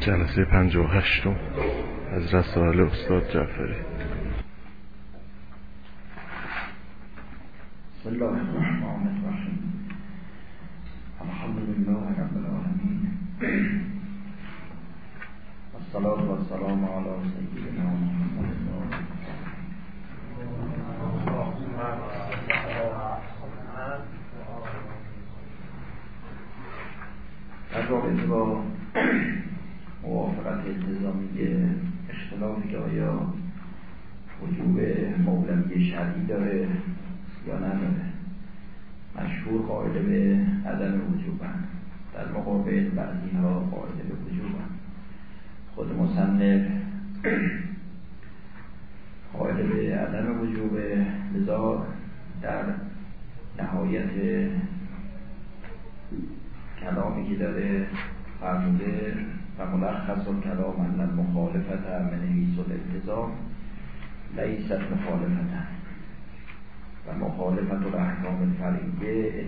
جلسه پنج و هشتم از رسائل استاد جعفری. بسم الله الرحمن الرحیم الحمد لله رب العالمین والصلاة والسلام على سيدنا محمد در رابطه با موافقت التزامی اختلافی که آیا وجوب مولوی شرعی داره یا نداره مشهور قائل به عدم وجوبن در مقابل بعضی ها قائل به وجوبن خود مصنف قائل به عدم وجوب لذا در نهایت کلامی که داره فرموده و ملخص کلام ان مخالفت من حیث الالتزام لیست مخالفت و مخالفت الاحکام الفریعه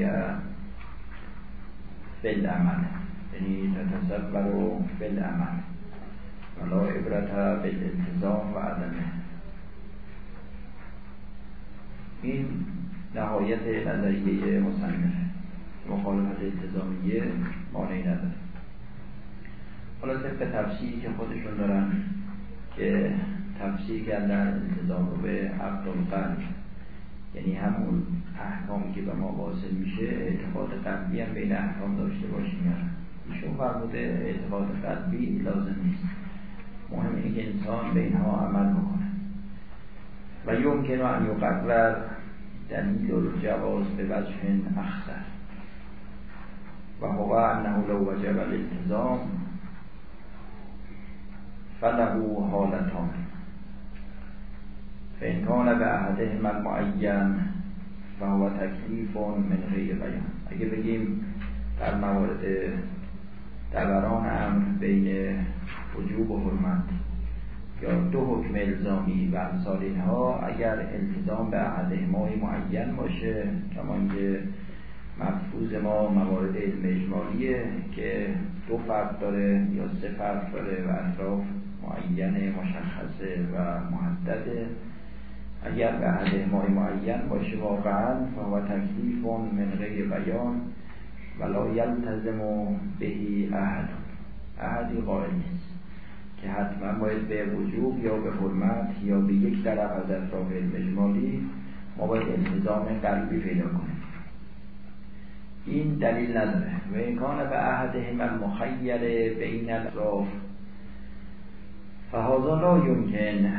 انما هی بالعمل یعنی تتصور بالعمل ولا عبرت بالالتزام و عدمه. این نهایت نظریه مصنفه مخالفت التزامیه مانعی نداره. حالا طبق تفسیری که خودشون دارن که تفسیر کردن التزام رو به عقل و قلب یعنی همون احکامی که به ما واصل میشه اعتقاد قلبی هم بین احکام داشته باشیم یا ایشون فرموده اعتقاد قلبی لازم نیست. مهم اینه که انسان به اینها عمل بکنه. و یمکن ان یقرر دلیل الجواز به وجه اخصر و هو انه لو وجب الالتزام فله حالتان. فإن كان به احدهما المعین فهو تکلیف من غیر بیان اگه بگیم در موارد دوران امر بین وجوب و حرمت یا دو حکم الزامی و امثال اینها اگر التزام به احدهما معین باشه کما اینکه مفروض ما موارد علم اجمالیه که دو فرق داره یا سه فرق داره و اطراف معین مشخصه و محدده. اگر به عهد مای معین باشه واقعا فهو تکلیف من غیر بیان ولا یلتزم بهی احد. احدی قائل نیست که حتما باید به وجوب یا به حرمت یا به یک طرف از اطراف اجمالی ما باید التزام قلبی پیدا کنیم. این دلیل نداره. و امکان به عهدهم المخیر بین الاطراف. فهذا لا یمکن.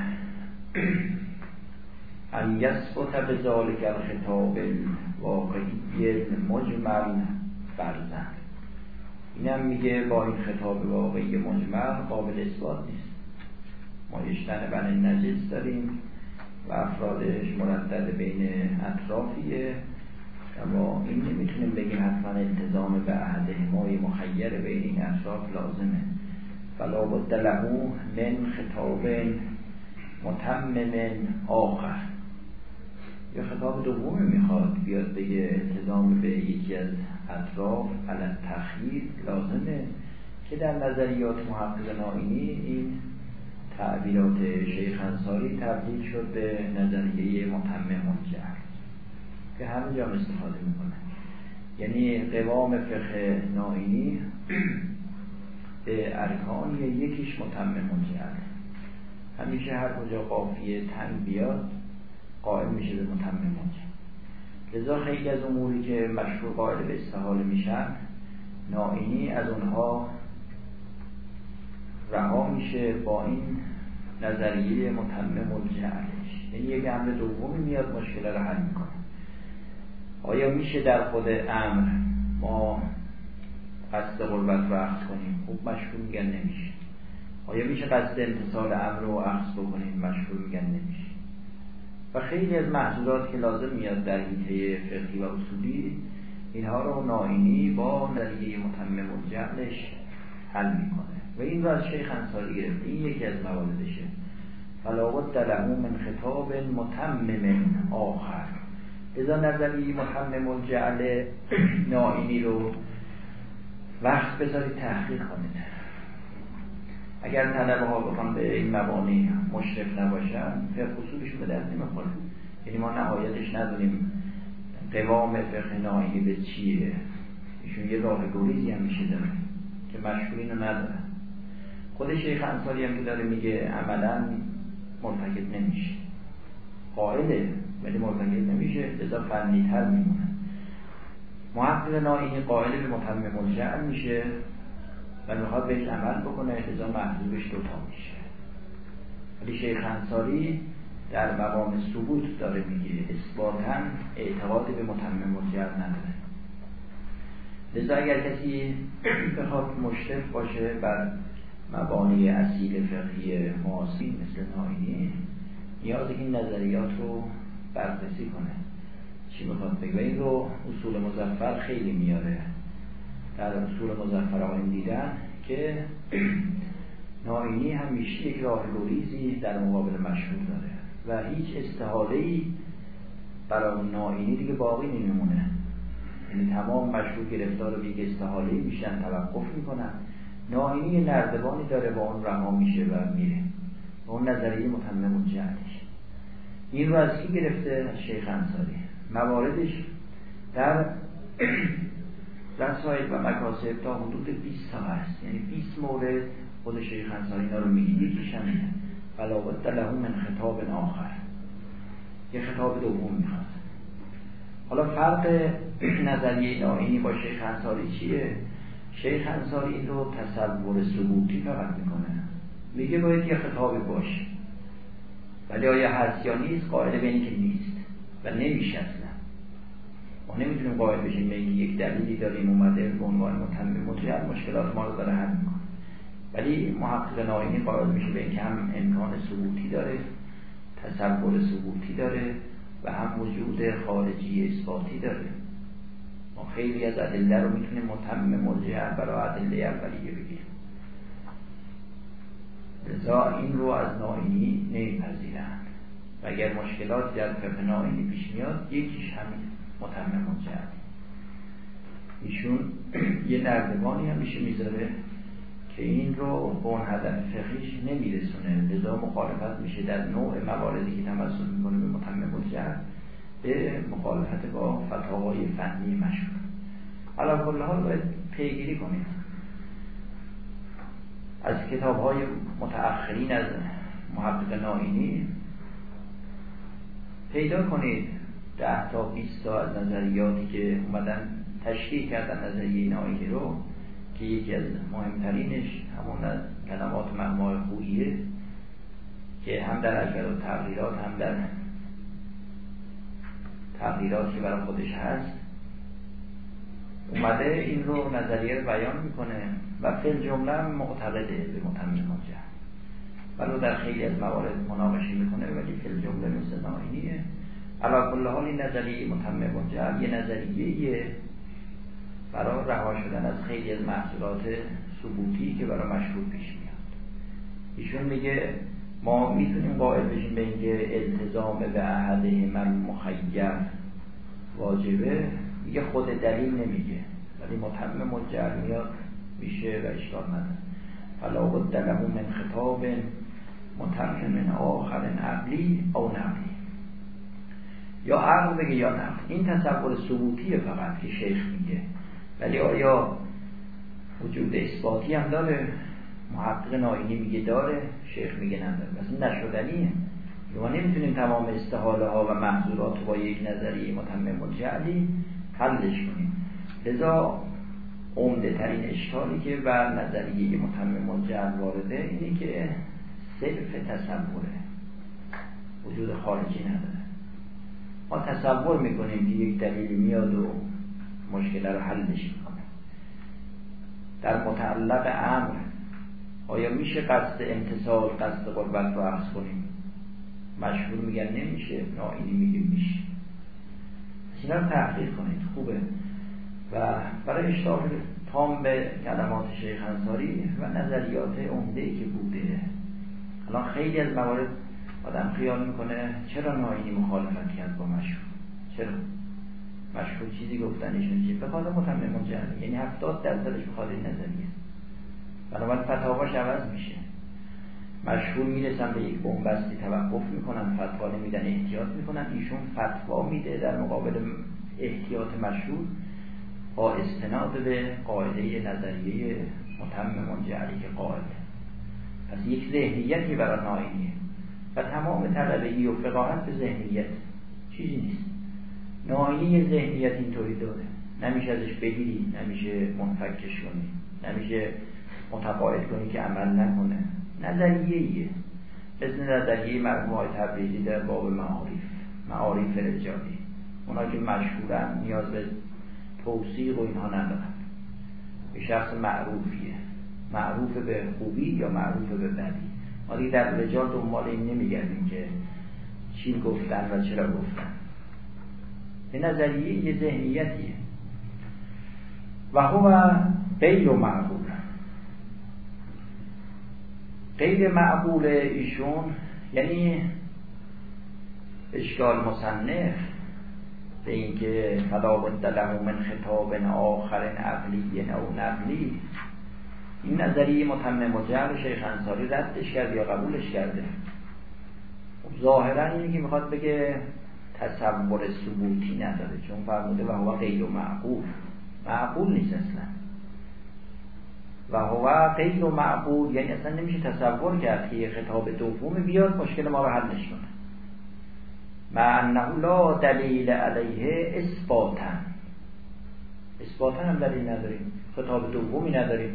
ان یثبت به ذالک الخطاب الواقعی مجمل فرزن اینم میگه با این خطاب واقعی مجمل قابل اثبات نیست. ما یشتن بن نجس داریم و افرادش مردد بین اطرافیه اما این نمی‌تونیم بگیم حتما التزام به عهد مای مخیر بین این اطراف لازمه. فلا بد له من خطاب متمم آخر. یا خطاب دومی می‌خواد بیاد بگه التزام به یکی از اطراف علت تخییر لازمه که در نظریات محقق نائینی این تعبیرات شیخ انصاری تبدیل شد به نظریه متمم جهل که همه جا استفاده می‌کنه. یعنی قوام فقه نائینی به ارکان یکیش متمم جهل همیشه هر کجا قافیه تن بیاد قائل میشه به متمم لذا خیلی از اموری که مشهور قائل به استحال میشن نائینی از اونها رها میشه با این نظریه متمم جهلش. یعنی یک امر دومی میاد مشکل رو حل می‌کنه. آیا میشه در خود امر ما قصد قربت رو اخذ کنیم؟ خوب مشهور میگن نمیشه. آیا میشه قصد امتصال امر رو اخذ بکنیم؟ مشهور میگن نمیشه. و خیلی از محضورات که لازم میاد در حیطه فقهی و اصولی اینها رو ناینی با نظریه متمم و حل می‌کنه. و این رو از شیخ انصاری گرفته. این یکی از مواردشه. فلاوت له من خطاب متمم آخر. لذا نظریه متمم جعل ناینی رو وقت بذارید تحقیق کنید. اگر طلبه ها بخوان به این مبانی مشرف نباشن فقه اصولشون به دست نمی‌خوره یعنی ما نهایتش ندونیم قوام فقه نایی به چیه. ایشون یه راه گریزی هم میشه داره که مشهور اینو نداره. خود شیخ انصاری هم که داره میگه عملا مرتکب نمیشه. قائله ولی مرتکب نمیشه. لذا فنی تر میمونه. محقق نائینی قائل به متمم الجعل میشه. و می‌خواد بهش عمل بکنه لذا محضوبش دوتا میشه. ولی شیخ انصاری در مقام ثبوت داره میگه اثباتا اعتقاد به متمم الجعل نداره. لذا اگر کسی بخواد مشرف باشه بر مبانی اصیل فقهی معاصی مثل ناینی نیاز این نظریات رو بررسی کنه. چی می‌خواد بگه؟ این رو اصول مزفر خیلی میاره. در اصول مزفر آقایون دیدن که ناینی همیشه یک راه گریزی در مقابل مشهور داره و هیچ استحاله ای برای ناینی دیگه باقی نمیمونه. یعنی تمام مشهور گرفتار به یک استحاله میشن توقف می‌کنن. ناینی نردبانی داره با اون رها میشه و میره. و اون نظریه متمم این رو از کی گرفته؟ شیخ انصاری. مواردش در رسائل و مکاسب تا حدود 20 تا هست یعنی 20 مورد خود شیخ انصاری اینا رو میگه یکیش همینه بلاغت له من خطاب آخر. یه خطاب دوم می‌خواد. حالا فرق نظریه ناینی با شیخ انصاری چیه؟ شیخ انصاری این رو تصور ثبوتی فقط می‌کنه. میگه باید یه خطابی باشه. ولی آیا هست یا نیست؟ قائل به که نیست. و نمیشه نمی‌تونیم قائل بشیم به یک دلیلی داریم اومده به عنوان متمم متجر مشکلات ما رو داره حل می‌کنه. ولی محقق ناینی قائل میشه به اینکه هم امکان ثبوتی داره تصور ثبوتی داره و هم وجود خارجی اثباتی داره. ما خیلی از ادله رو می‌تونیم متمم مرجع برای ادله اولیه بگیریم. لذا این رو از ناینی نمیپذیرند. و اگر مشکلاتی در فقه ناینی پیش میاد یکیش همین متمم مرجع ایشون یه نردبانی هم میشه می‌ذاره که این رو به اون هدف فقهیش نمیرسونه. لذا مخالفت میشه در نوع مواردی که تمثل می‌کنه به متمم الجهل به مخالفت با فتاوای فنی مشهور. علا کل حال باید پیگیری کنید از کتاب های متأخرین از محقق ناینی پیدا کنید. ده تا بیست تا از نظریاتی که اومدن تشکیل کردن نظریه ناینی رو که یکی از مهمترینش همون از کلمات مهمای خوییه که هم در اجبر و تغییرات هم در تغییرات که برای خودش هست اومده این رو نظریه رو بیان می‌کنه و فیل جمله معتقده به متمم جهل ولو در خیلی از موارد مناقشه می‌کنه ولی فیل جمله مثل ناینیه. علا کل حال این نظریه متمم جهل یه نظریه برای رها شدن از خیلی از محصولات ثبوتی که برای مشروع پیش میاد. ایشون میگه ما می‌تونیم قائل بشیم به اینکه التزام به عهد من مخیر واجبه. میگه خود دلیل نمیگه ولی متمم مجر میاد میشه و اشکال نداره. فلا بد من خطاب متمم آخر عقلی او نقلی. یا عقل بگه یا نقل این تصور ثبوتیه فقط که شیخ میگه. ولی آیا وجود اثباتی هم داره؟ محقق ناینی میگه داره شیخ میگه نداره مثلا نشدنیه. ما نمی‌تونیم تمام استحاله ها و محضورات با یک نظریه متمم الجعلی حلش کنیم. لذا عمده ترین اشکالی که بر نظریه متمم الجعل وارده اینه که صرف تصوره. وجود خارجی نداره. ما تصور می‌کنیم که یک دلیلی میاد و مشکل رو حلش می‌کنه در متعلق امر آیا میشه قصد امتصال قصد قربت رو عرض کنیم؟ مشهور میگن نمیشه ناینی میگه میشه. اینا رو تحقیق کنید خوبه. و برای اشتاق تام به کلمات شیخ انصاری و نظریات عمده که بوده. الان خیلی از موارد آدم خیال می‌کنه چرا ناینی مخالفت کرد با مشهور؟ چرا؟ مشهور چیزی گفتنشون چیه؟ به خاطر متمم جهل یعنی هفتاد درصدش بخاطر نظریه. بنابراین فتاواش عوض میشه. مشهور می‌رسن به یک بنبستی توقف می‌کنن فتوا نمیدن احتیاط می‌کنن. ایشون فتوا میده در مقابل احتیاط مشهور با استناد به قاعده نظریه متم منجعلی که قائل پس یک ذهنیتی برای ناینیه و تمام طلبگی و فقاهت به ذهنیت. چیزی نیست. ناینی ذهنیت اینطوری داره. نمیشه ازش بگیری نمیشه منفکش کنی نمیشه متقاعد کنی که عمل نکنه. نظریه ایه مثل نظریه مرحوم های تبریزی در باب معارف معارف رجالی. اونا که مشهورن نیاز به توصیق و اینها ندارن. به شخص معروفیه. معروف به خوبی یا معروف به بدی؟ ما دیگه در رجال دنبال این نمیگردیم که چی گفتن و چرا گفتن. به نظریه یه ذهنیتیه. و هو غیر معقول. غیر معقول ایشون یعنی اشکال مصنف به اینکه فلا بد من خطاب آخر عقلی او نقلی. این نظریه متمم مجر شیخ انصاری ردش کرد یا قبولش کرده؟ ظاهرا اینی که می‌خواد بگه تصور ثبوتی نداره چون فرموده و هو غیر معقول. معقول نیست اصلا. و هو غیر معقول یعنی اصلا نمیشه تصور کرد که یه خطاب دومی بیاد مشکل ما رو حلش کنه. مع انه لا دلیل علیه اثباتا. اثباتا هم دلیل نداریم. خطاب دومی نداریم.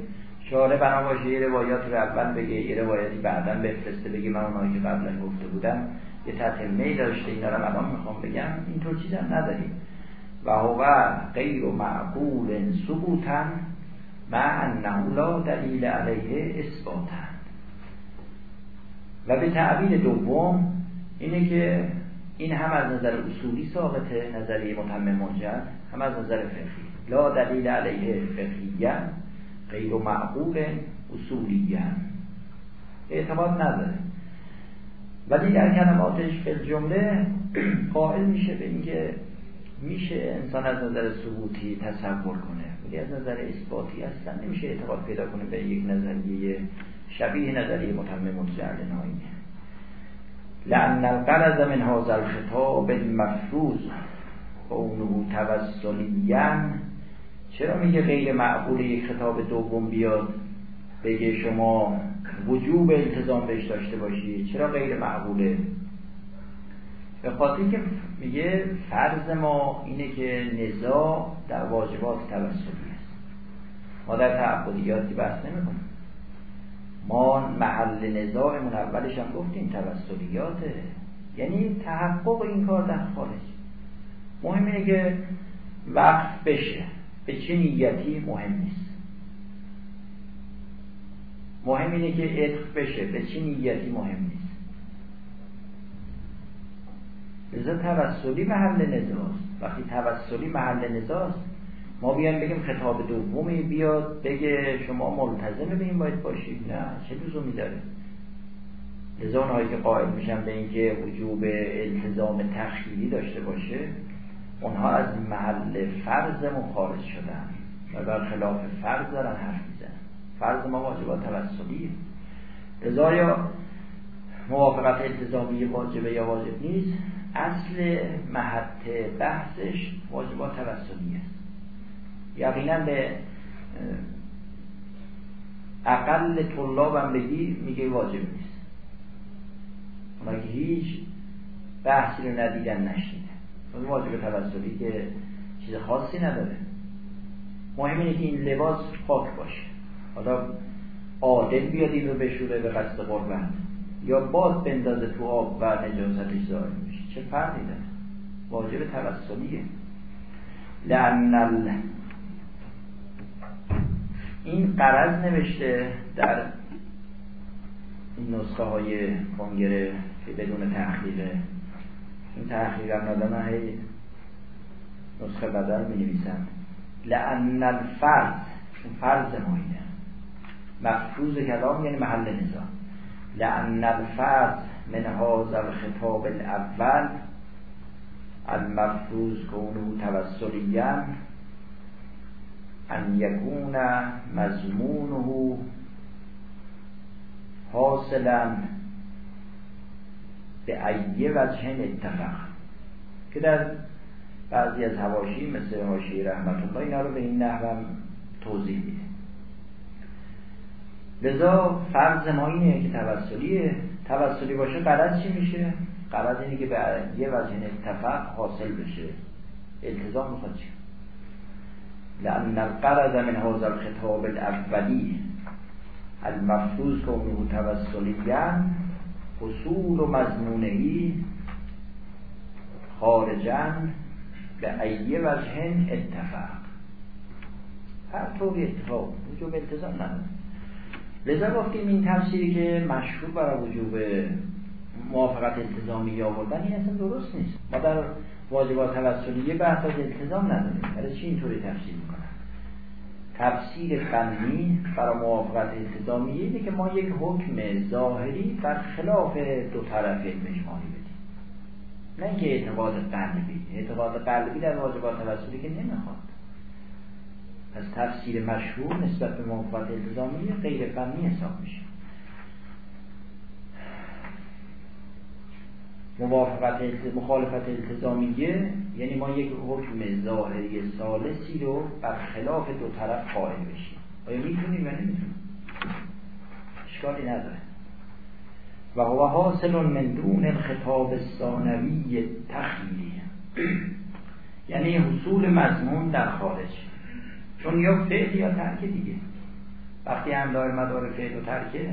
شاره بنا باشه یه روایات رو اول بگه یه روایاتی بعدا بفرسته بگه من اونایی که قبلا گفته بودم یه تتمه داشته اینا رو الان می‌خوام بگم. اینطور چیزا نداریم. و هو غیر معقول ثبوتا مع انه لا دلیل علیه اثباتا. و به تعبیر دوم اینه که این هم از نظر اصولی ثابته نظریه متمم منجر هم از نظر فقهی. لا دلیل علیه فقهیا غیر معقول اصولیا اعتماد نداره. ولی در کلماتش به جمله قائل میشه به اینکه میشه انسان از نظر ثبوتی تصور کنه. ولی از نظر اثباتی اصلا نمیشه اعتقاد پیدا کنه به یک نظریه شبیه نظریه متمم ناینه لأن القرض من هذا الخطاب المفروض قوله توسلیا چرا میگه غیر معقول یک خطاب دوم بیاد بگه شما وجوب التزام بهش داشته باشید چرا غیر معقوله؟ به خاطر که میگه فرض ما اینه که نزاع در واجبات توسلی است. ما در تعبدیاتی بحث نمی‌کنیم. ما محل نزاعمون اولش هم گفتیم توسلیاته. یعنی تحقق این کار در خارج. مهم اینه که وقف بشه. به چه نیتی مهم نیست. مهم اینه که عطف بشه به چه نیتی مهم نیست. لذا توسلی محل نزاست. وقتی توسلی محل نزاست ما بیایم بگیم خطاب دومی بیاد بگه شما ملتزم به این باید باشید. نه چه لزومی داره؟ لذا اونهایی که قائل میشن به اینکه وجوب التزام تخیلی داشته باشه اونها از محل فرضمون خارج شدن و بر خلاف فرض دارن حرف می‌زنن. فرض ما واجبات توسلی لذا یا موافقت التزامی واجبه یا واجب نیست اصل محط بحثش واجبات توسلی است. یقینا به اقل طلابم بگی میگه واجب نیست. اونا که هیچ بحثی رو ندیدن نشنیدن. اون واجب توسلی که چیز خاصی نداره. مهم اینه که این لباس پاک باشه. حالا عادل بیاد این رو بشوره به قصد قربت یا باد بندازه تو آب و نجاستش ظاهر میشه. چه فرقی داره؟ واجب توسلیه. لأن این قرض نوشته در این نسخه های کنگره که بدون تحقیقه این تحقیق هم ندارن هی نسخه بدل می نویسن لعن الفرض چون فرض ما اینه. مفروض کلام یعنی محل نظام. لعن الفرض من هذا الخطاب الاول المفروض کونه توسلیه ان یکون مضمونه حاصلا به ایه وجه اتفاق که در بعضی از هواشی مثل هاشی رحمت الله اینا رو به این نحو توضیح میده. لذا فرض ما اینه که توسلیه. توسلی باشه قرض چی میشه؟ قرض اینه که به یه وجه اتفاق حاصل بشه. التزام می‌خواد چی؟ لأن القرض من هذا الخطاب الاولی المفروض کونه توسلیاً حصول و مضمونهی خارجن به ایه وجه اتفاق. هر طوری اتفاق وجوب التزام نداره لذا گفتیم این تفسیری که مشهور برای وجوب موافقت التزامی آوردن این اصلا درست نیست. ما در واجبات توسلیه بحث از التزام نداریم. برای چی اینطوری تفسیر می‌کنن تفسیر فنی برای موافقت التزامیه اینه که ما یک حکم ظاهری بر خلاف دو طرف مجموعی بدیم. نه اینکه اعتقاد قلبی اعتقاد قلبی در واجبات توسلی که نمی‌خواد. از تفسیر مشهور نسبت به موافقت التزامی غیر فنی حساب میشه. موافقت مخالفت التزامیه یعنی ما یک حکم ظاهری سالسی رو بر خلاف دو طرف قائل بشیم. آیا می‌تونیم یا نمی‌تونیم؟ اشکالی نداره. و هو حاصل من دون الخطاب ثانوی تخیلی یعنی حصول مضمون در خارج. چون یا فعل یا ترک دیگه. وقتی هم دار مدار فعل و ترکه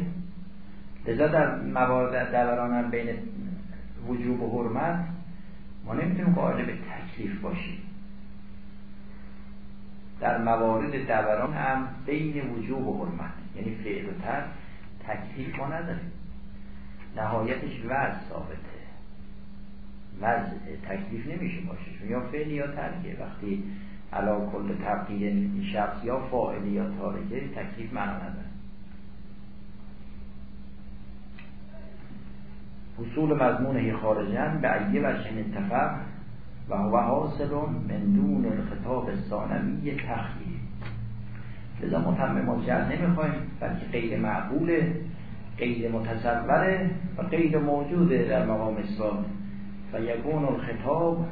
لذا در موارد دوران بین وجوب و حرمت ما نمی‌تونیم قائل به تکلیف باشیم. در موارد دوران هم بین وجوب و حرمت یعنی فعل و تر تکلیف ما نداریم. نهایتش وضع ثابته. وضع تکلیف نمیشه باشه. یا فعل یا ترکه. وقتی علا کل تبقیه این شخص یا فاعلی یا تارکه تکلیف معنا نداره. حصول مضمونه خارجن به ایه وجه اتفاق و هو حاصل من دون الخطاب ثانوی تخلیه لذا متمم جل نمی‌خوایم بلکه غیر معقوله غیر متصوره و غیر موجوده در مقام اثبات و یکون الخطاب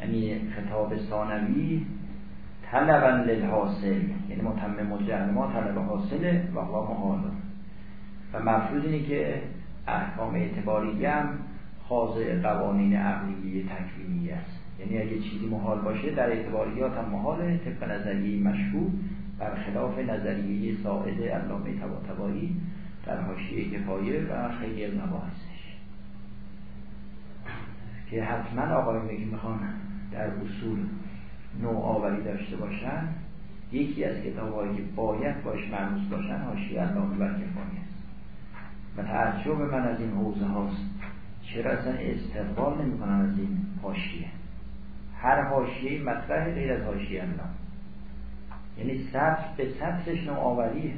یعنی خطاب ثانوی طلبا للحاصل. یعنی متمم جل ما طلب حاصله و هو محال و مفروض اینه که احکام اعتباری هم خاضع قوانین عقلی تکوینی است. یعنی اگه چیزی محال باشه در اعتباریات هم محاله طبق نظریه مشهور برخلاف نظریه ساعد علامه طباطبایی در حاشیه کفایه و خیلی مباحثش که حتما آقایون که می‌خوان در اصول نوآوری داشته باشن؟ یکی از کتابهایی که باید باش مرموز باشن حاشیه علامه بر کفایه و تعجب من از این حوزه هاست. چرا اصلا استقبال نمی کنم از این حاشیه؟ هر حاشیه مطرح غیر از حاشیه الله یعنی سطر به سطرش نوآوریه.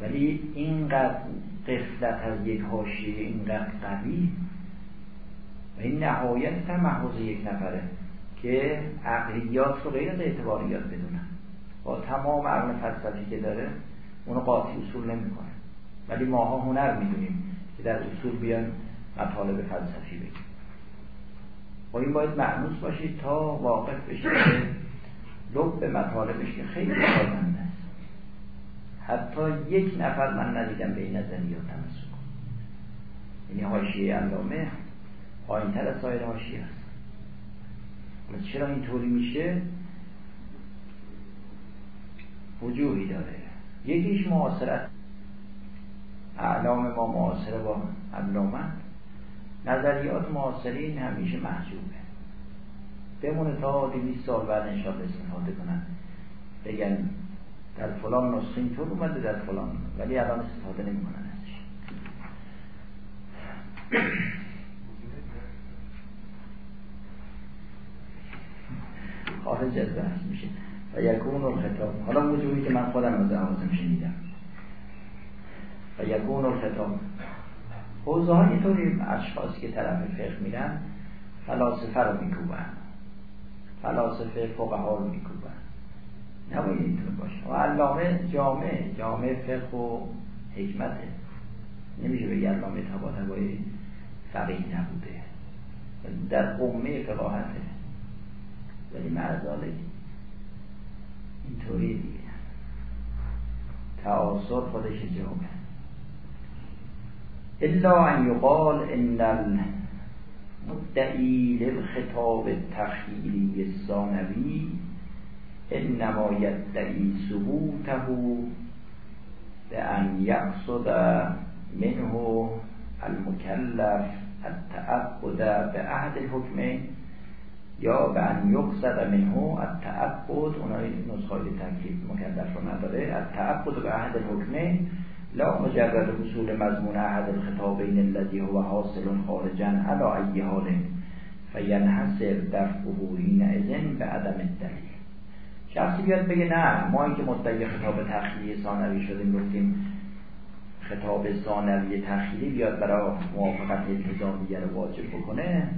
ولی اینقدر قفلت از یک حاشیه اینقدر قوی و این نهایت تمحوز یک نفره که عقلیات رو غیر از اعتباریات بدونن. با تمام عقل فلسفی که داره اونو قاطی اصول نمی‌کنه ولی ماها هنر می‌دونیم که در اصول بیان مطالب فلسفی بگیم با این باید معنوس باشید تا واقف بشید که لب به مطالبش که خیلی سازنده است. حتی یک نفر من ندیدم به این نظریات تمسک یعنی حاشیه علامه تر از سایر حاشیه است. چرا اینطوری میشه؟ وجوهی داره. یکیش معاصرت. اعلام ما معاصره با علامه نظریات معاصرین همیشه محجوبه. بمونه تا دویست سال بعد انشاءالله استفاده کنن. بگن در فلان نسخه اینطور اومده در فلان ولی الان استفاده نمی‌کنن ازش. خارج از بحث میشه. و یکون الخطاب. حالا وجودی که من خودم از حواسم شنیدم. و یکون الخطاب حوزه های اینطوری اشخاصی که طرف فقه میرن فلاسفه رو میکوبن. فلاسفه فقها رو میکوبن. نباید اینطور باشه. و علامه جامعه جامعه فقه و حکمته. نمیشه به علامه تبا تبایی فقیه نبوده. در قمه فقاهته ولی مرزاله اینطوری دیگه. تعاصر خودش جامعه. الا ان یقال ان المدعی للخطاب التخیلی الثانوی انما یدعی ثبوته به ان یقصد منه المکلف التعبد به عهد الحکمین یا به ان یقصد منه التعبد اونای نسخه تکلیف مکلف رو نداره التعبد به عهد الحکمین لا مجرد حصول مضمون احد الخطابین الذي هو حاصل خارجا على ای حال فینحصر در حین ازن به عدم الدلیل. شخصی بیاد بگه نه ما که مدعی خطاب تخیلی ثانوی شدیم گفتیم خطاب ثانوی تخیلی بیاد برای موافقت التزامیه رو واجب بکنه.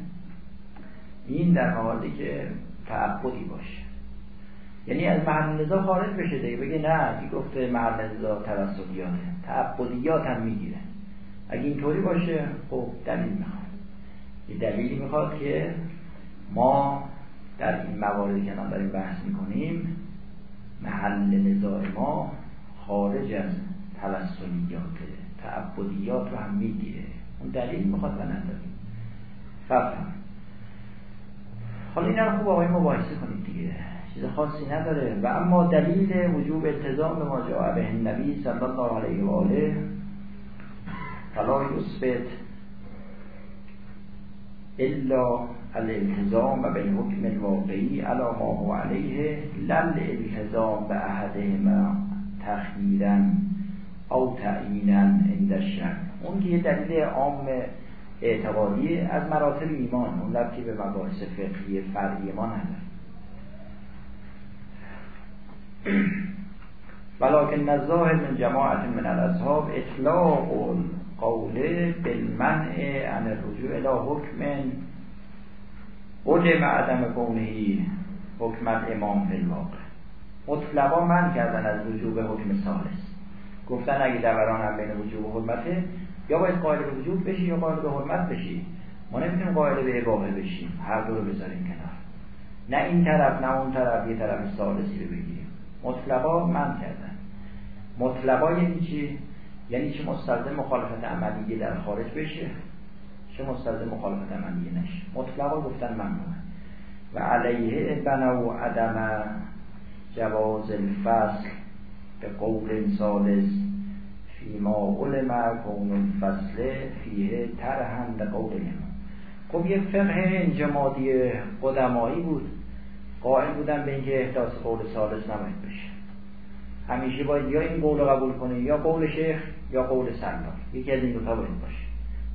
این در حالی که تعبدی باشه. یعنی از محل خارج بشه دیگه بگه نه این گفته محل نزا توسلیاته تعبدیات هم می‌گیره. اگه اینطوری باشه خب دلیل می‌خواد. یه دلیلی می‌خواد که ما در این مواردی که الان داریم بحث می‌کنیم محل نزاع ما خارج از توسلیات تعبدیات رو هم می‌گیره. اون دلیل می‌خواد و نداریم فهم حالا این رو خوب آقای مباحثه کنید دیگه. چیز خاصی نداره. و اما دلیل وجوب التزام به ما به النبی صلی الله علیه و آله فلا یثبت الا الالتزام به حکم الواقعی علی ما هو علیه لل التزام به احدهما تخییرا او تعیینا عند الشرع. اون که یه دلیل عام اعتقادی از مراتب ایمان اون لبکی به مباحث فقهی فرعی ما نداره. ولكن الظاهر من جماعت من الاصحاب اطلاق القول بالمنع عن الرجوع الى حکم علم عدم کونه حکم امام فی الواقع. مطلقا من کردن از رجوع به حکم سالس گفتن اگه دوران هم بین وجوب و حرمته یا باید قائل به وجوب بشی یا قائل به حرمت بشی. ما نمی‌تونیم قائل به اباحه بشیم. هر دو رو بذاریم کنار. نه این طرف نه اون طرف. یه طرف سالسی رو بگیریم. مطلقا من کردن. مطلقا یعنی چی؟ یعنی چه مستلزم مخالفت عملیه در خارج بشه چه مستلزم مخالفت عملیه نشه. مطلقا گفتن ممنوعه. و علیه بنو عدم جواز الفصل به قول سالس فیما علم کون الفصل فیه ترهن به قول خب یه فقه انجمادی قدمایی بود. قائل بودن به اینکه احداث قول سالس نباید بشه. همیشه باید یا این قول قبول کنه یا قول شیخ یا قول سردار یکی از این دو باید باشه.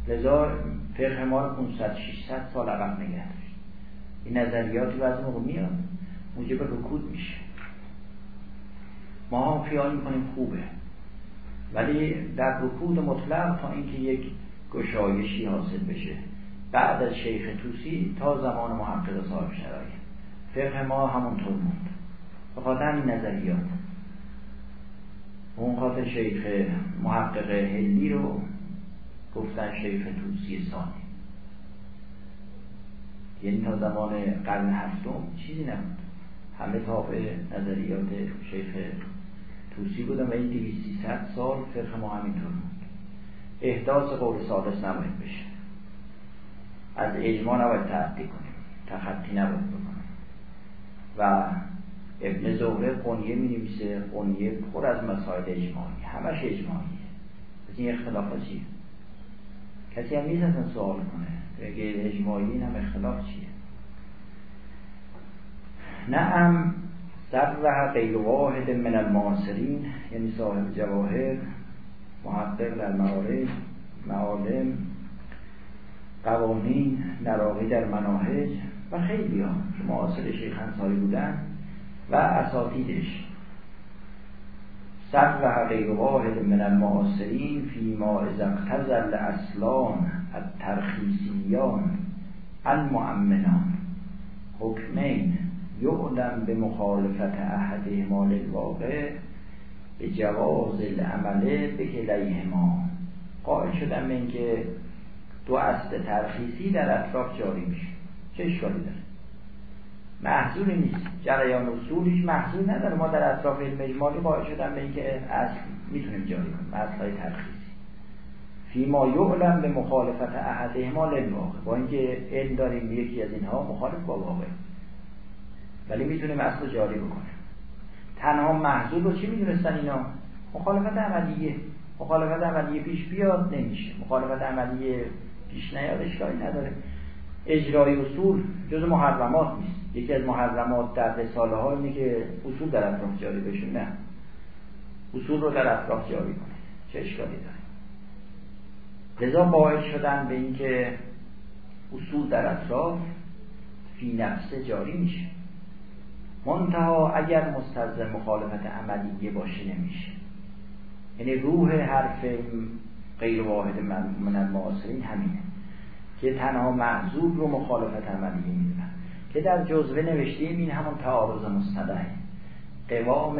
لذا فقه ما رو 500 600 سال عقب نگه داشت. این نظریاتی از موقع میاد موجب رکود میشه. ما هم خیال می‌کنیم خوبه. ولی در رکود مطلق تا اینکه یک گشایشی حاصل بشه. بعد از شیخ توسی تا زمان محقق صاحب شرایط. فقه ما همونطور موند به خاطر این نظریات. اون خاطر شیخ محقق هلی رو گفتن شیخ توسی ثانی. یعنی تا زمان قرن هفتم چیزی نبود. همه تابع نظریات شیخ توسی بودن و این دیوی ست سال فقه ما همینطور بود احداث قول سادس نباید بشه. از اجماع نباید تعدی کنیم. تخطی نباید و ابن زهره قنیه می نویسه قنیه پر از مسائل اجماعی. همش اجماعیه. از این اختلاف چیه؟ کسی هم نیست سوال کنه. بگه اجماعی این هم اختلاف چیه؟ نعم سرح غیر واحد من المعاصرین یعنی صاحب جواهر محقق در موارد معالم قوانین نراقی در مناهج و خیلی ها که معاصر شیخ انصاری بودن و اساتیدش. و غیر واحد من المعاصرین فی ما اقتزل اصلان الترخیصیان المؤمنان. حکمین یعلم به مخالفت احدهما للواقع به جواز العمله به ما قائل شدن به اینکه دو اصل ترخیصی در اطراف جاری میشه. چه اشکالی داره؟ محضوری نیست. جریان اصولیش محضور نداره. ما در اطراف علم اجمالی قائل شدن به اینکه اصل می‌تونیم جاری کنیم. اصلهای ترخیصی فیما یعلم به مخالفت احدهما للواقع. با اینکه علم داریم یکی از اینها مخالف با واقع. ولی می‌تونیم اصل جاری بکنیم. تنها محضور رو چی می‌دونستن اینا؟ مخالفت عملیه. مخالفت عملیه پیش بیاد نمیشه. مخالفت عملیه پیش نیاد اشکالی نداره. اجرای اصول جز محرمات نیست. یکی از محرمات در رساله ها اینه که اصول در اطراف جاری بشه. نه. اصول رو در اطراف جاری کنه چه اشکالی داره؟ لذا باعث شدن به اینکه اصول در اطراف فی نفسه جاری میشه. منتها اگر مستلزم مخالفت عملیه باشه نمیشه. یعنی روح حرف غیر واحد من المعاصرین همینه. که تنها محضور رو مخالفت عملیه می‌دونن. که در جزوه نوشتیم این همون تعارض مستدعه قوام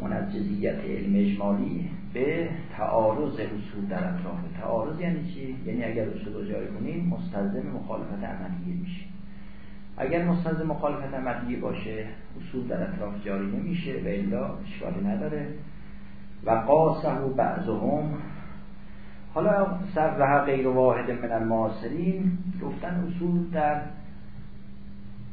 منجزیت علم اجمالی به تعارض اصول در اطراف. تعارض یعنی چی؟ یعنی اگر اصول رو جاری کنیم مستلزم مخالفت عملیه میشه. اگر مستلزم مخالفت عملیه باشه اصول در اطراف جاری نمیشه و الا اشکالی نداره. و قاسه و بعضهم حالا سر غیر واحد من المعاصرین گفتن اصول در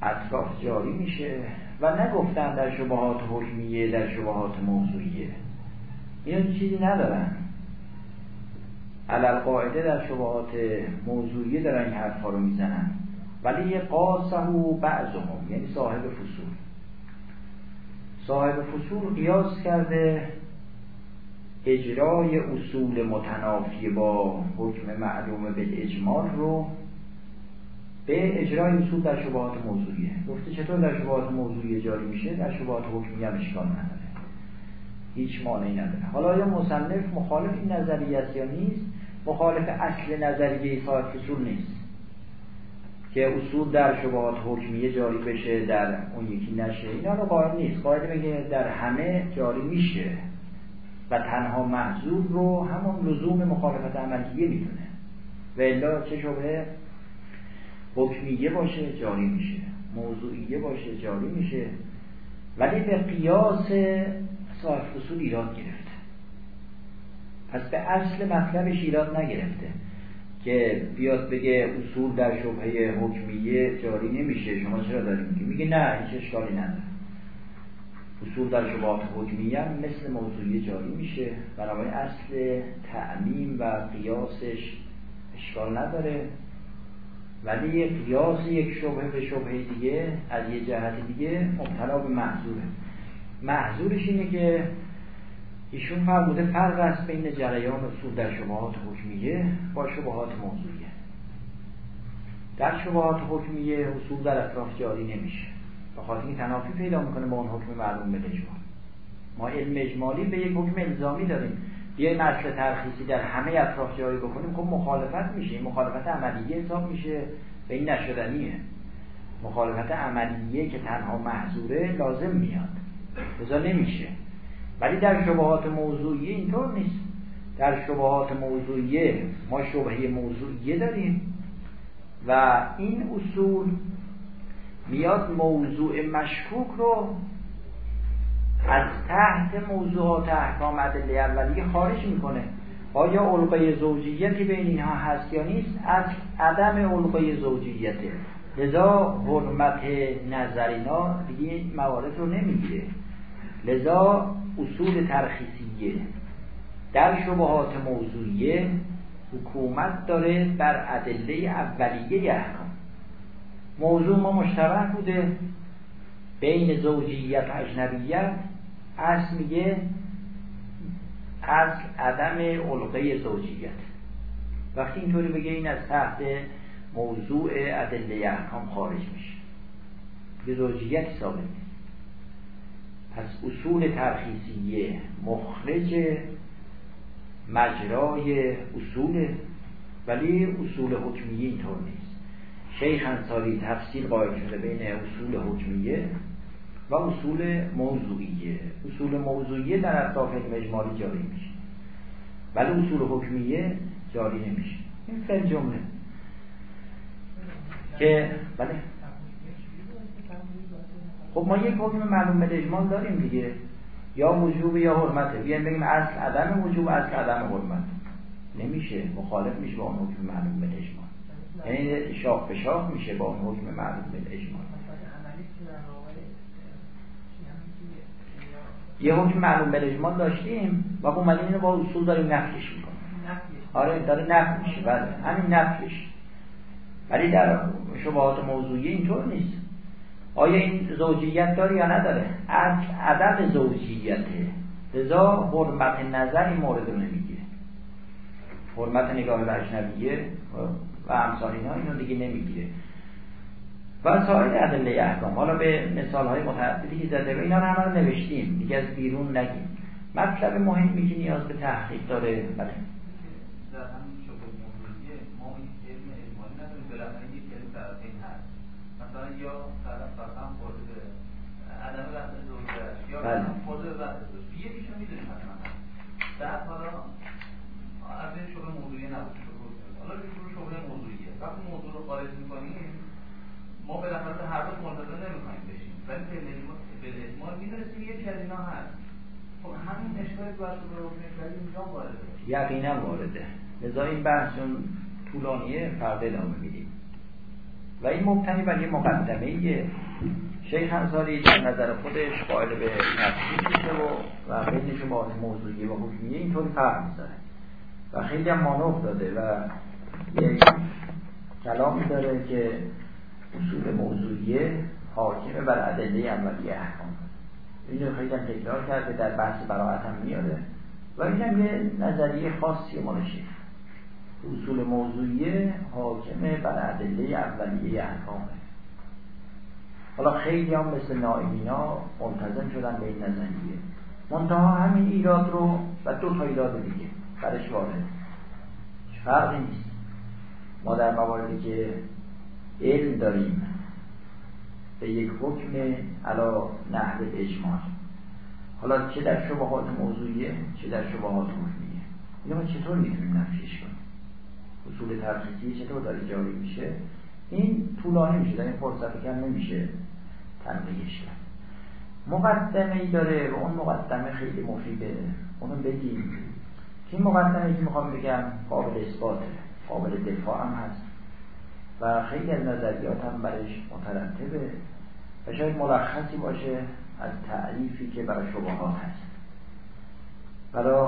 اطراف جاری میشه و نگفتن در شبهات حکمیه در شبهات موضوعیه. اینا چیزی ندارن. علال قاعده در شبهات موضوعیه دارن این حرفا رو می‌زنن. ولی قاسه و بعضهم یعنی صاحب فصول. صاحب فصول قیاس کرده اجرای اصول متنافی با حکم معلوم به اجمال رو به اجرای اصول در شبهات موضوعیه. گفته چطور در شبهات موضوعیه جاری میشه؟ در شبهات حکمیه هم اشکال نداره. هیچ مانعی نداره. حالا یا مصنف مخالف این نظریه است یا نیست؟ مخالف اصل نظریه صاحب فصول نیست. که اصول در شبهات حکمیه جاری بشه در اون یکی نشه اینا رو قائل نیست. قائل میگه در همه جاری میشه. و تنها محضور رو همون لزوم مخالفت عملیه می‌دونه و الا چه شبه حکمیه باشه جاری میشه. موضوعیه باشه جاری میشه. ولی به قیاس صاحب فصول ایراد گرفته. پس به اصل مطلبش ایراد نگرفته که بیاد بگه اصول در شبهه حکمیه جاری نمیشه. شما چرا داریم میگه نه هیچ اشکالی نداره. اصول در شبهات حکمیه مثل موضوعی جاری میشه. بنابراین اصل تعمیم و قیاسش اشکال نداره. ولی قیاس یک شبه به شبه دیگه از یه جهت دیگه مبتلا به محضوره. محضورش اینه که ایشون فرموده فرق است بین جریان اصول در شبهات حکمیه با شبهات موضوعیه. در شبهات حکمیه اصول در اطراف جاری نمیشه. به خاطر تنافی پیدا می‌کنه با اون حکم معلوم به اجمال ما علم اجمالی به یک حکم الزامی داریم. یه اصل ترخیصی در همه اطراف جاری بکنیم خب مخالفت میشه. مخالفت عملیه حساب میشه به این نشدنیه. مخالفت عملیه که تنها محضوره لازم میاد. بزا نمیشه. ولی در شبهات موضوعیه اینطور نیست. در شبهات موضوعیه ما شبهه موضوعیه داریم و این اصول میاد موضوع مشکوک رو از تحت موضوعات احکام عدله اولیه خارج می‌کنه. آیا علقه زوجیتی بین اینها هست یا نیست؟ از عدم علقه زوجیته. لذا حرمت نظرینا دیگه این موارد رو نمی‌گیره. لذا اصول ترخیصیه. در شبهات موضوعیه حکومت داره بر ادله اولیه احکام موضوع ما مشترک بوده. بین زوجیت و اجنبیت اصل میگه از عدم علقه زوجیت. وقتی اینطوری بگه این از تحت موضوع ادله احکام خارج میشه. به زوجیت ثابت پس اصول ترخیصیه مخرج مجرای اصول ولی اصول حکمیه اینطور نیست. شیخ انصاری تفصیل قائل شده بین اصول حکمیه و اصول موضوعیه. اصول موضوعیه در اطراف اجمالی جاری میشه. ولی اصول حکمیه جاری نمیشه. این فعل جمله. که بله. خب ما یک حکم معلوم به اجمال داریم دیگه. یا وجوب یا حرمته بیایم بگیم اصل عدم وجوب اصل عدم حرمت. نمیشه. مخالف میشه با اون حکم معلوم به اجمال. یعنی شاخ به شاخ میشه با اون حکم معلوم به اجمال یه حکم معلوم به اجمال داشتیم و اومدیم اینو با اصول داریم نفیش می‌کنیم. آره داره نفی میشه بله همین نفیش. ولی در شبهات موضوعی اینطور نیست. آیا این زوجیت داره یا نداره؟ عدم زوجیته لذا حرمت نظر این مورد رو نمی‌گیره. حرمت نگاه اجنبیه و امثال اینا اینو دیگه نمی‌گیره. و سایر ادله احکام حالا به مثال های متعددی که زده و اینا رو همه رو نوشتیم دیگه از بیرون نگیم. مطلب مهمی که نیاز به تحقیق داره. بله. یا عدم بله. رقم خورده به وقت زوج یکیشو می‌دونیم حتما بعد حالا از این شغل موضوعی نبود شغل حالا که شروع شغل موضوعیه وقتی موضوع رو خارج می‌کنیم ما به نفرت هر روز منتظر نمی‌خوایم بشیم. ولی به اجمال می‌دونستیم یکی از اینا هست. خب همین اشکالی که باید رو اینجا وارده. یقینا وارده. لذا این بحث چون طولانیه فردا ادامه میدیم. و این مبتنی بر یه مقدمه شیخ انصاری در نظر خودش قائل به تفسیر میشه و و بین شما موضوعی و حکمیه اینطوری فرق می‌ذاره. و خیلی هم مانوف داده و یه کلامی داره که اصول موضوعیه حاکمه بر ادله اولیه احکام. اینو خیلی هم تکرار کرده در بحث براعت هم میاره. و این هم یه نظریه خاصی مال شیخ. اصول موضوعیه حاکمه بر ادله اولیه احکامه. حالا خیلی هم مثل نائمینا ملتزم شدن به این نظریه. منتها همین ایراد رو و دو تا ایراد دیگه برش وارد. فرقی نیست. ما در مواردی که علم داریم به یک حکم علا نحو اجمال حالا چه در شبهات موضوعیه چه در شبهات حکمیه اینو ما چطور می‌تونیم نفیش کنیم؟ اصول ترخیصی چطور داره جاری میشه؟ این طولانی میشه در این فرصت کم نمیشه تنقیهش کرد. مقدمه ای داره و اون مقدمه خیلی مفیده. اونو بگیم. که این مقدمه که می‌خوام بگم؟ قابل اثباته. قابل دفاع هم هست. و خیلی از نظریات هم برش مترتبه. و شاید ملخصی باشه از تعریفی که برای شبهات هست. برای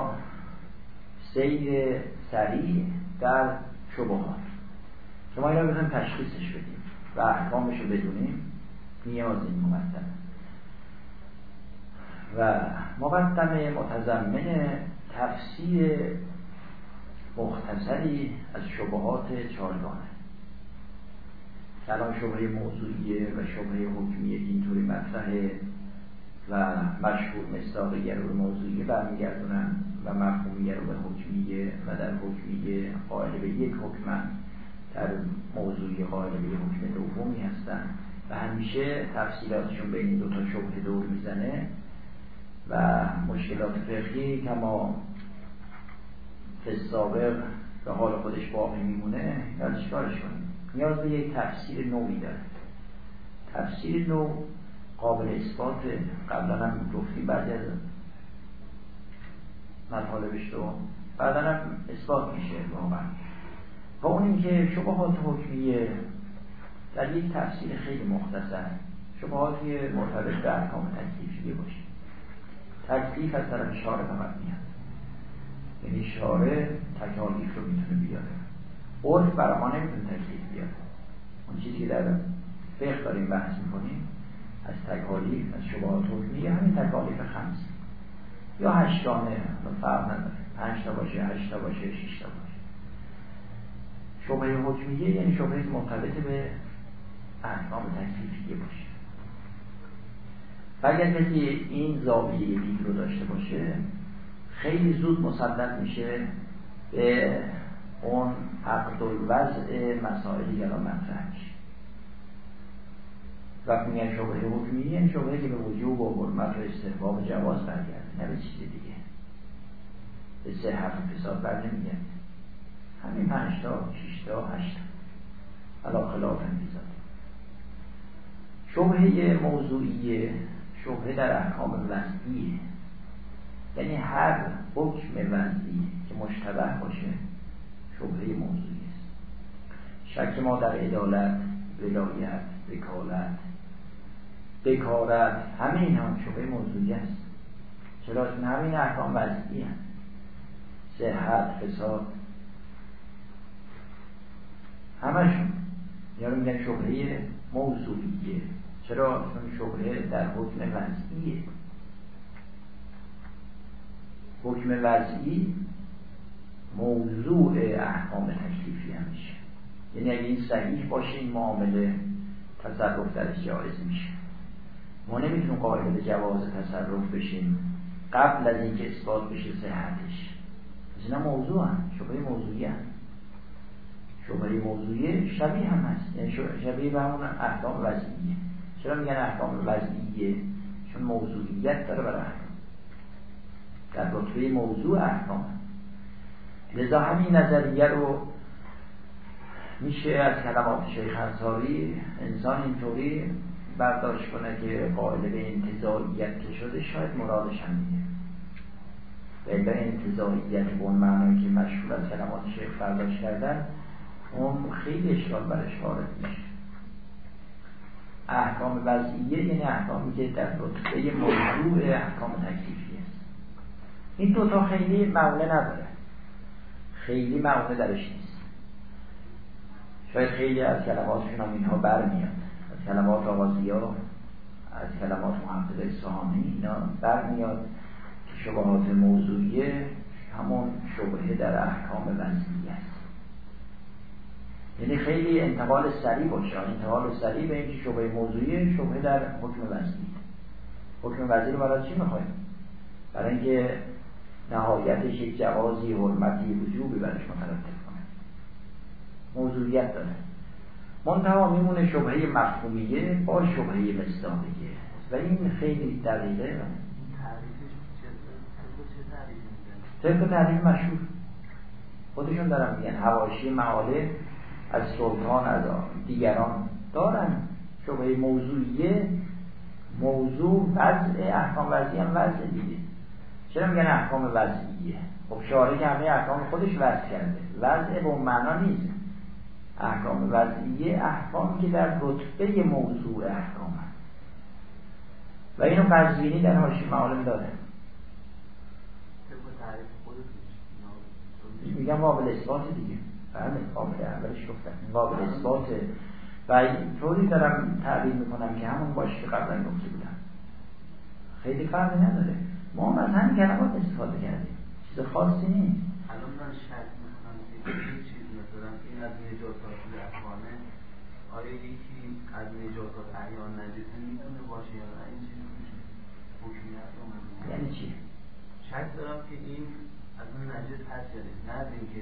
سیر سریع در شبهات. شما اینا بزن تشخیصش بدیم و احکامش رو بدونیم. نیاز این مقدمه و مقدمه متضمن تفسیر مختصری از شبهات چارگانه الان شبهه موضوعیه و شبهه حکمیه اینطوری مطرحه و مشهور مصداقیه رو به موضوعیه برمیگردونن و مفهومیه رو به حکمیه و در حکمیه قائل به یک حکمن در موضوعی قائل به یک حکم دومی هستن و همیشه تفصیلاتشون بین این دوتا شبه دور می‌زنه و مشکلات فقهی کما سابق به حال خودش باقی میمونه یا چیکارش کنیم؟ نیاز به یک تفسیر نوعی داره. تفسیر نو قابل اثبات قبلا هم گفتی بعد از مطالبش رو بعدا هم اثبات میشه واقعا. و اون اینکه شبهات حکمیه در یک تفسیر خیلی مختصر شبهاتی مرتبط به احکام تکلیفی باشه تکلیف از طرف شارع فقط میاد یعنی شارع تکالیف رو می‌تونه بیاره. عرف برای ما نمی‌تونه تکلیف بیاره. اون چیزی که در فقه داریم بحث می‌کنیم از تکالیف از شبهات حکمیه همین تکالیف خمس. یا هشتانه فرق نداره. پنج تا باشه هشت تا باشه شش تا باشه. شبهه حکمیه یعنی شبهه مرتبط به احکام تکلیفیه باشه. و اگر کسی این زاویه دید رو داشته باشه خیلی زود مسلط میشه به اون عقد الوضع مسائلی که الان مطرح وقتی میگن شبهه حکمی یعنی شبهه که به وجوب و حرمت و استحباب و جواز برگرده نه به چیز دیگه. به صحت و فساد بر نمیگرده. همین پنج تا شیش تا هشت علا خلاف انتظار. شبهه موضوعیه شبهه در احکام وضعیه یعنی هر حکم وضعی که مشتبه باشه شبهه موضوعی است. شک ما در عدالت ولایت وکالت بکارت همه این هم شبه موضوعی است. چرا؟ چون همین احکام وضعی هم صحت فساد. همشون. یا میگن شبهه موضوعیه. چرا؟ چون شبهه در حکم وضعیه. حکم وضعی موضوع احکام تکلیفی همیشه. یعنی اگه این صحیح باشه این معامله تصرف درش جایز میشه. ما نمی‌تونیم قائل به جواز تصرف بشیم قبل از اینکه اثبات بشه صحتش. از اینا موضوع هم شبهه موضوعی هم شبهه موضوعی شبیه هم هست. یعنی شبیه به همون احکام وضعیه. چرا میگن احکام وضعیه؟ چون موضوعیت داره برای در رتبه موضوع احکام. لذا همین نظریه رو میشه از کلمات شیخ انصاری انسان اینطوری برداشت کنه که قائل به انتظاییت که شده شاید مرادش هم میگه و انتظاییت به اون معنی که مشهور از کلمات شیخ برداشت کردن اون خیلی اشکال برش وارد میشه. احکام وضعیه یعنی احکامی که در رتبه موضوع احکام تکلیفی این دوتا خیلی معونه نداره. خیلی معونه درش نیست. شاید خیلی از کلماتشون هم اینها برمیاد. از کلمات آغازیا از کلمات محمد اصفهانی اینا برمیاد که شبهات موضوعیه همون شبهه در احکام وضعی است. یعنی خیلی انتقال سریع باشه. انتقال سریع به اینکه شبهه موضوعی شبهه در حکم وضعی. حکم وضعی رو برای چی می‌خوایم؟ برای اینکه نهایتش یک جوازی حرمتی وجوبی برش مترتب کنه. موضوعیت داره. منتها میمونه شبهه مفهومیه با شبهه مصداقیه و این خیلی دقیقه. طبق تعریف مشهور. خودشون دارن میگن هواشی معاله از سلطان از دیگران دارن. شبهه موضوعیه موضوع وضع احکام وضعی هم وضع دیگه چرا میگن احکام وضعیه؟ خب شارع که همه احکام خودش وضع کرده. وضع به اون معنا نیست. احکام وضعیه احکامی که در رتبه موضوع احکام هست. و اینو قزوینی در حاشیه معالم داره میگم قابل اثبات دیگه. بله قابل اولش گفتم. قابل اثبات. و طوری دارم تعبیر می‌کنم که همون باشه که قبلا گفته بودم. خیلی فرقی نداره. ما هم از همین کلمات استفاده کردیم. چیز خاصی نیست. الان من شک می‌کنم چیز مثلا این از نجاتات افغانه آیا یکی از نجاتات احیان نجسه می‌تونه باشه یا نه؟ این چیز حکمیت یعنی چی؟ شک دارم که این از اون نجس هست یا نه. از اینکه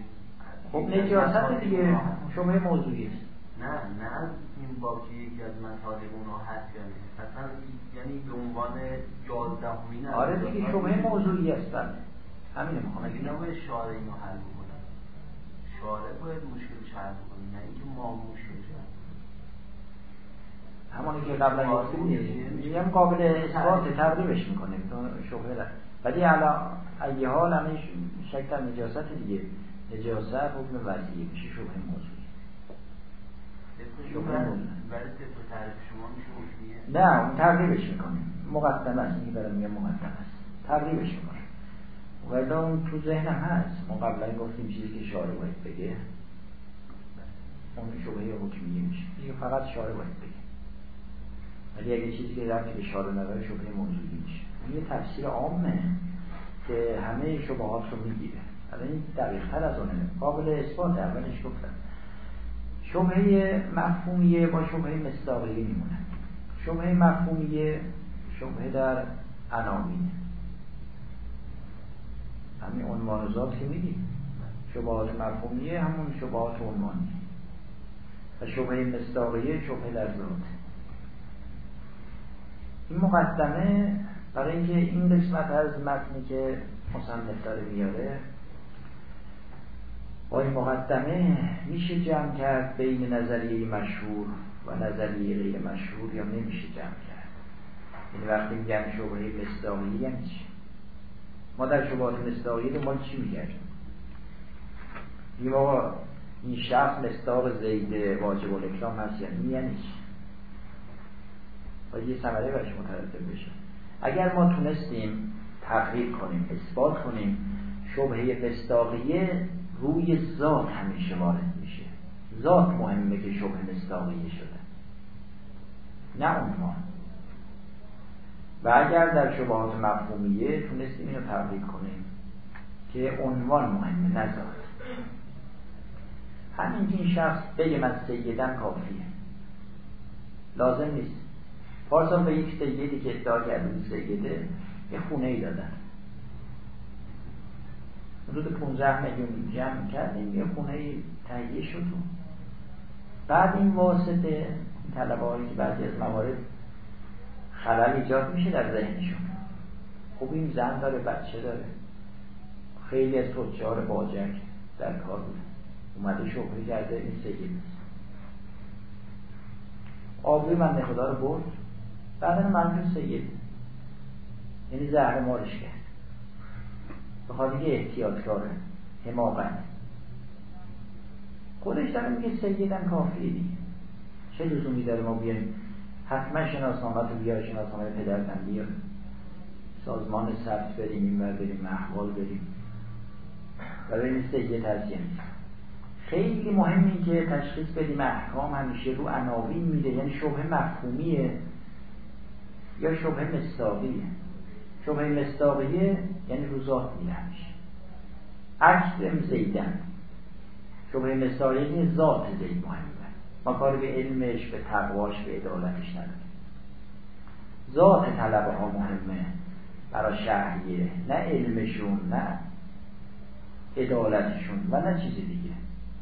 خب نجاست دیگه. شما موضوعی است. نه نه از این با که یکی از مطالب اونا هست یا نیست اصلا یعنی به عنوان یازدهمین آره دیگه شما موضوعی هستن. همینه می‌خوام. اینا باید شارع اینو حل بکنن. شارع باید مشکل حل بکنه نه اینکه ما مشکل همونی که قبلا گفتیم میگم قابل اثبات تقریبش می‌کنه شبهه ولی الان ایه حال همه شک در نجاست دیگه. نجاست حکم وضعی میشه شبه موضوعی نه. اون تقریبش می‌کنه مقدم است. اینکه برای میگم مقدم است. تقریبش می‌کنه ولی اون تو ذهنم هست. ما قبلا گفتیم چیزی که شارع باید بگه. اون شبهه حکمیه میشه. دیگه فقط شارع باید بگه. ولی اگه چیزی که رفتی به شارع نداره شبهه موضوعی میشه. این یه تفسیر عامه که همه شبهات رو می‌گیره. الان این دقیق تر از اونه قابل اثبات اولش گفتم. شبهه مفهومیه با شبهه مصداقیه میمونه. شبهه مفهومیه شبهه در عناوین همین عنوان ذات که میدیم شبهات مفهومیه همون شبهات عنوانی. و شبهه مصداقیه شبهه در ذات. این مقدمه برای اینکه این قسمت از متنی که مصنف داره بیاره با مقدمه میشه جمع کرد بین نظریه مشهور و نظریه غیر مشهور یا نمیشه جمع کرد؟ این یعنی وقتی میگن شبهه مصداقی یعنی چی؟ ما در شبهات مصداقی ما چی میگردیم؟ میگیم آقا این شخص مصداق زید واجب الاکرام هست یعنی یعنی چی؟ باید یه ثمره برش مترتب بشه. اگر ما تونستیم تقریر کنیم اثبات کنیم شبهه مصداقیه روی ذات همیشه وارد میشه. ذات مهمه که شبه مصداقیه شده. نه عنوان. و اگر در شبهات مفهومیه تونستیم اینو تبدیل کنیم که عنوان مهمه نه ذات. همین این شخص بگه من سیدن کافیه. لازم نیست. پارسال به یک سیدی که ادعا کرده سیده یه خونه ای دادن. حدود 15 میلیون جمع کردیم یه خونه تهیه شد. بعد این واسطه طلبه هایی که بعضی از موارد خلل ایجاد میشه در ذهنشون. خب این زن داره بچه داره. خیلی از تجار باجک در کار بود. اومده شغلی کرده این سید آبروی من خدا رو برد. بعد من سید یعنی زهر مارش کرد. به خاطر که احتیاطکاره حماقت. خودش داره میگه سیدن کافیه دیگه. چه لزومی داره ما بیایم حتما شناسنامه تو بیار شناسنامه پدرتن بیار سازمان ثبت بریم این بر بریم احوال بریم. و بریم سید ترسیم. خیلی مهمی که تشخیص بدیم احکام همیشه رو عناوین میده. یعنی شبه مفهومیه یا شبه مستاقیه شبه مستاقیه یعنی رو ذات میره همیشه عکس زیدن. شبه مستاقیه یعنی ذات زید مهمه ما کار به علمش به تقواش به عدالتش نداریم. ذات طلبه ها مهمه. برای شهریه نه علمشون نه عدالتشون و نه چیزی دیگه.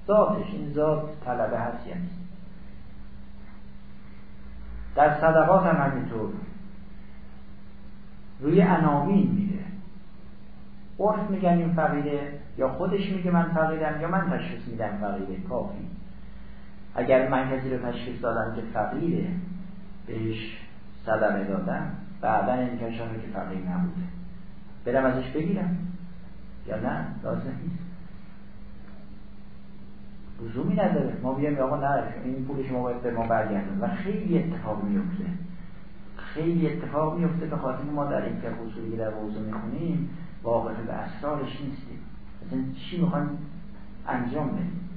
ذاتش این ذات طلبه هست یعنی در صدقات هم همینطور. روی عناوین میره. عرف میگن این فقیره یا خودش میگه من فقیرم یا من تشخیص میدم فقیره کافی. اگر من کسی رو تشخیص دادم که فقیره بهش صدقه دادم بعدا انکشافه که فقیر نبوده. برم ازش بگیرم. یا نه؟ لازم نیست. لزومی نداره. ما بیایم آقا نه این پول شما باید به ما برگردن و خیلی اتفاق میفته. خیلی اتفاق میفته به خاطر ما در این که در موضوع می‌خونیم واقعا به اسرارش نیستیم. مثلا چی می‌خوایم انجام بدیم؟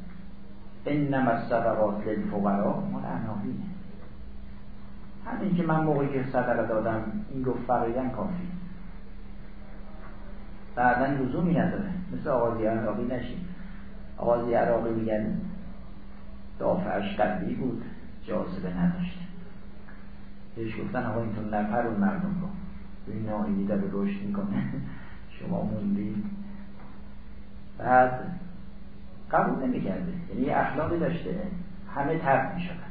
انما الصدقات للفقراء مال عناوینه همین که من موقعی که صدقه دادم این گفت فقیدن کافی. بعدا لزومی نداره. مثل آقازی عراقی نشیم آقازی عراقی میگن دافعش قلبی بود جاذبه نداشت. بهش گفتن آقا اینطور نپرون مردم رو. این ناهیدی داره رشد می‌کنه. شما موندید. بعد قبول نمی‌کرده. یعنی اخلاقی داشته. همه ترک می‌شدن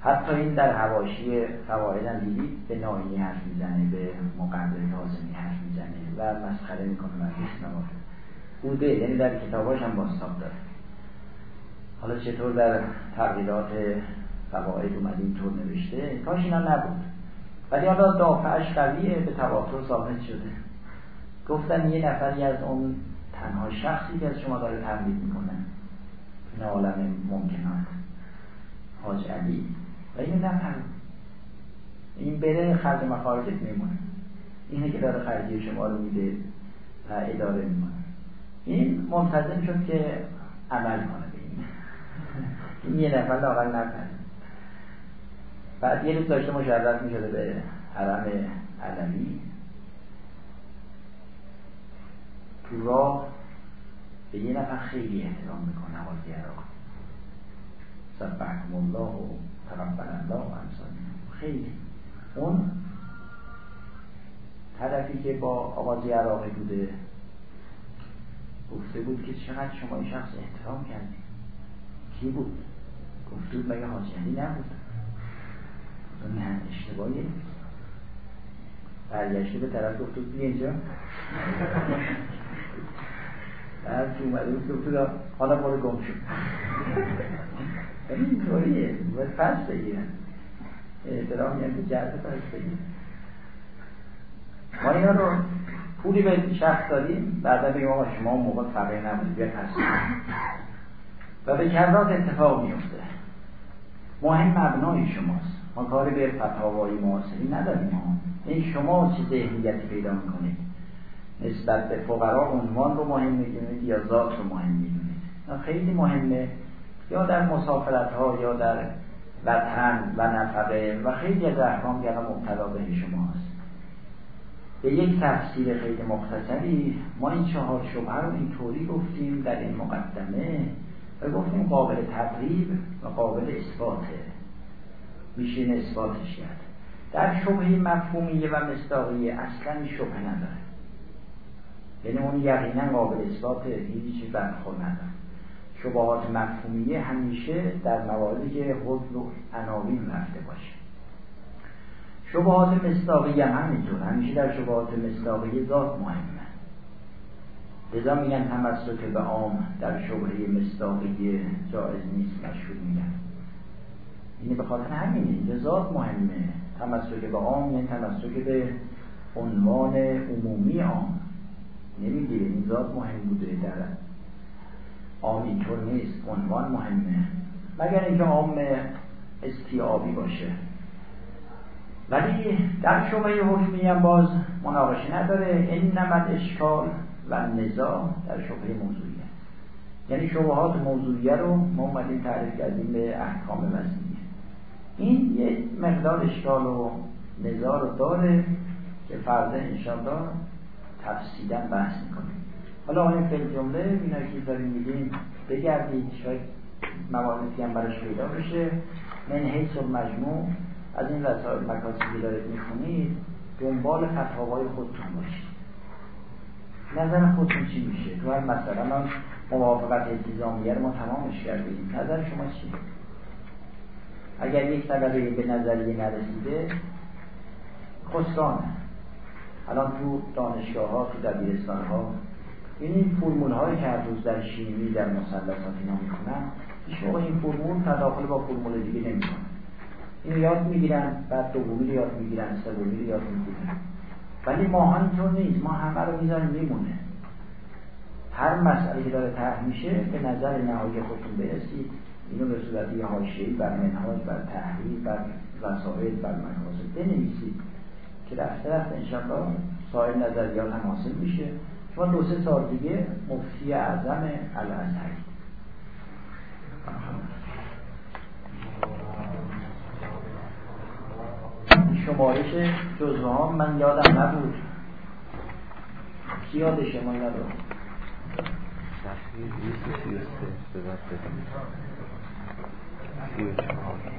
حتی این در حواشی فواید دیدید به ناینی حرف می‌زنه به مقدر لازمی حرف می‌زنه و مسخره می‌کنه و نماز بوده. یعنی در کتاباش هم باستاب داره. حالا چطور در تغییرات فواید اومد اینطور نوشته کاش اینا نبود. ولی حالا دافعش قویه به تواتر ثابت شده. گفتن یه نفری از اون تنها شخصی که از شما داره تمدید می‌کنه. این عالم ممکنات. حاج علی. و اینو نفهم این بره خرج مخارجت میمونه. اینه که داره خرجی شما رو میده و اداره می‌کنه. این منتظم شد که عمل کنه به این. این یه نفر لاغل نفهم بعد یه روز داشته مشرف می شده به حرم علمی تو راه به یه نفر خیلی احترام می‌کنه عراق سبحکم الله و تقبل الله و خیلی. اون طرفی که با آقازی عراقی بوده گفته بود که چقدر شما این شخص احترام کردید کی بود؟ گفته بود مگه حاجی نبود نه اشتباهی برگشته به طرف گفت بیا اینجا. بعد که اومده بود گفت حالا برو گم شد اینطوریه باید پس بگیرن. احترام یعنی جهت پس بگیرن. ما اینا رو پولی به شخص دادیم. بعد بگیم آقا شما اون موقع فقیر نبودید بیا پس و به کرات اتفاق میفته مهم مبنای شماست. ما کاری به فتاوای معاصری نداریم. این شما چه ذهنیتی پیدا می‌کنید؟ نسبت به فقرا عنوان رو مهم می‌دونید یا ذات رو مهم می‌دونید؟ خیلی مهمه. یا در مسافرت ها یا در وطن و نفقه و خیلی از احکام که مبتلا به شماست به یک تفسیر خیلی مختصری ما این چهار شبه رو اینطوری گفتیم در این مقدمه و گفتیم قابل تقریب و قابل اثباته. میشه این اثباتش کرد. در شبه مفهومیه و مصداقیه اصلا این شبه نداره. یعنی اون یقینا قابل اثبات هیچ برخور نداره. شبهات مفهومیه همیشه در مواردی که حضل و عناوین رفته باشه. شبهات مصداقیه هم همینطور. همیشه در شبهات مصداقیه ذات مهمه. لذا میگن تمسک به عام در شبهه مصداقیه جایز نیست مشهور میگن. اینه به خاطر همینه اینجا ذات مهمه. تمسک به عام یعنی تمسک به عنوان عمومی عام. نمیگه این ذات مهم بوده در عام اینطور نیست. عنوان مهمه. مگر اینکه عام استیابی باشه. ولی در شبه حکمی هم باز مناقشه نداره. این نمد اشکال و نزاع در شبه موضوعیه. یعنی شبهات موضوعیه رو ما اومدیم تعریف کردیم به احکام وزنیه این یه مقدار اشکال و نزاع رو داره که فرده انشاءالله تفصیلا بحث می‌کنیم. حالا آن فیل جمله اینا که داریم میگیم بگردید شاید مواردی هم براش پیدا بشه. من حیث و مجموع از این رسائل مکاسبی دارید می‌خونید دنبال فتاوای خودتون باشید. نظر خودتون چی میشه؟ تو هر مسئله من موافقت التزامیه رو ما تمامش کردیم. نظر شما چیه؟ اگر یک طلبه به نظریه نرسیده خسرانه. الان تو دانشگاه ها تو دبیرستان ها این فرمول هایی که هر روز در شیمی در مثلثات اینا می‌کنن هیچ موقع این فرمول تداخل با فرمول دیگه نمی‌کنه اینو یاد می‌گیرن بعد دومی رو یاد می‌گیرن سومی رو یاد می‌گیرن. ولی ما اینطور نیست. ما همه رو می‌ذاریم میمونه. هر مسئله که داره طرح میشه به نظر نهایی خودتون برسید. اینو به صورت یه حاشیه‌ای بر منهاج بر تحریر بر وسایل بر مقاصد بنویسید که رفته رفته انشاءالله سایر نظریات هم حاصل میشه. شما دو سه سال دیگه مفتی اعظم الازهری شمارش جزوه ها من یادم نبود. کی یادشه ما ندارم future